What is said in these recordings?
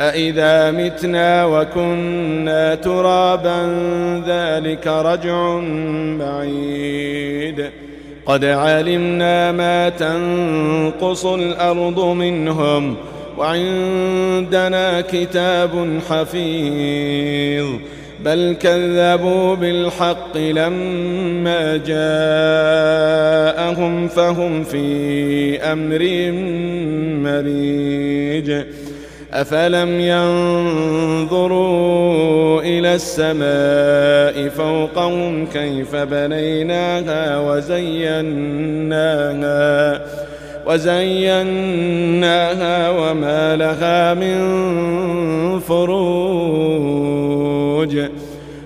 أَإِذَا مِتْنَا وَكُنَّا تُرَابًا ذَلِكَ رَجْعٌ بَعِيدٌ قَدْ عَلِمْنَا مَا تَنْقُصُ الْأَرْضُ مِنْهُمْ وَعِندَنَا كِتَابٌ حَفِيظٌ بل كذبوا بالحق لما جاءهم فهم في أمر مريج أفلم ينظروا إلى السماء فوقهم كيف بنيناها وزيناها وزيناها وما لها من فروج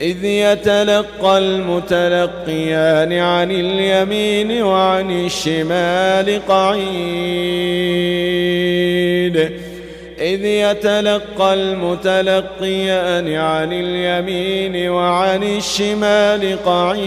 إذ يتلقى المتلقيان عن اليمين وعن الشمال قعيد. إذ يتلقى المتلقيان عن اليمين وعن الشمال قعيد.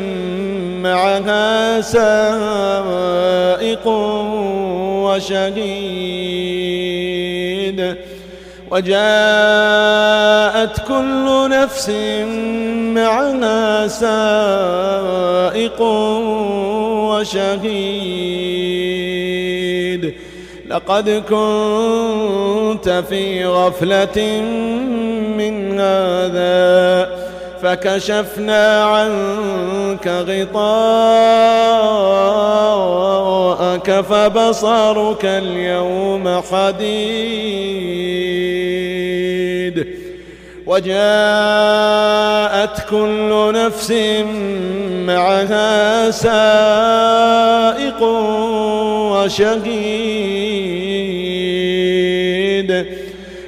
معها سائق وشهيد وجاءت كل نفس معها سائق وشهيد لقد كنت في غفلة من هذا فكشفنا عنك غطاءك فبصرك اليوم حديد وجاءت كل نفس معها سائق وشهيد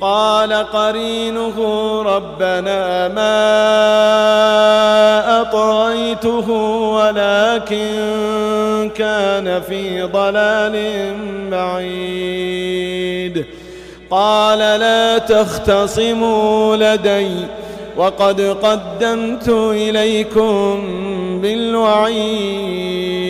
قال قرينه ربنا ما أطعيته ولكن كان في ضلال بعيد. قال لا تختصموا لدي وقد قدمت إليكم بالوعيد.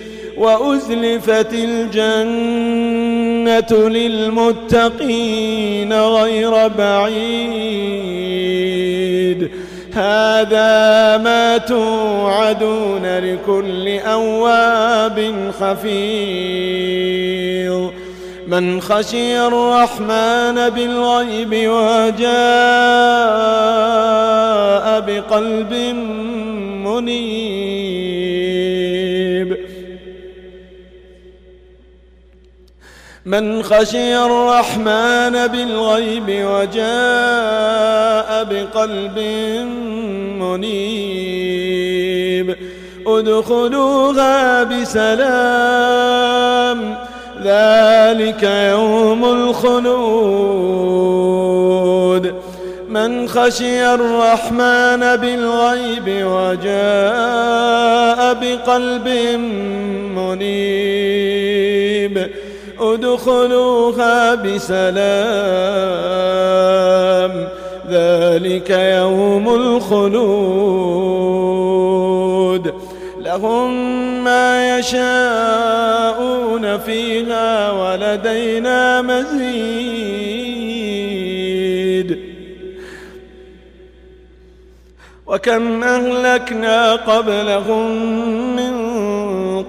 وأزلفت الجنة للمتقين غير بعيد. هذا ما توعدون لكل أواب خفير. من خشي الرحمن بالغيب وجاء بقلب منير. من خشي الرحمن بالغيب وجاء بقلب منيب. ادخلوها بسلام. ذلك يوم الخلود. من خشي الرحمن بالغيب وجاء بقلب منيب. ادخلوها بسلام. ذلك يوم الخلود. لهم ما يشاءون فيها ولدينا مزيد. وكم أهلكنا قبلهم من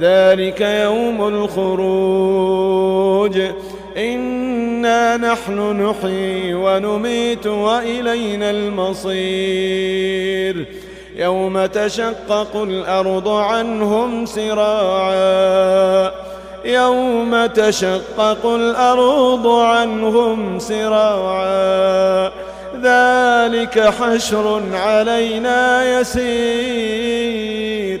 ذلك يوم الخروج. إنا نحن نحيي ونميت وإلينا المصير. يوم تشقق الأرض عنهم سراعا. يوم تشقق الأرض عنهم سراعا. ذلك حشر علينا يسير.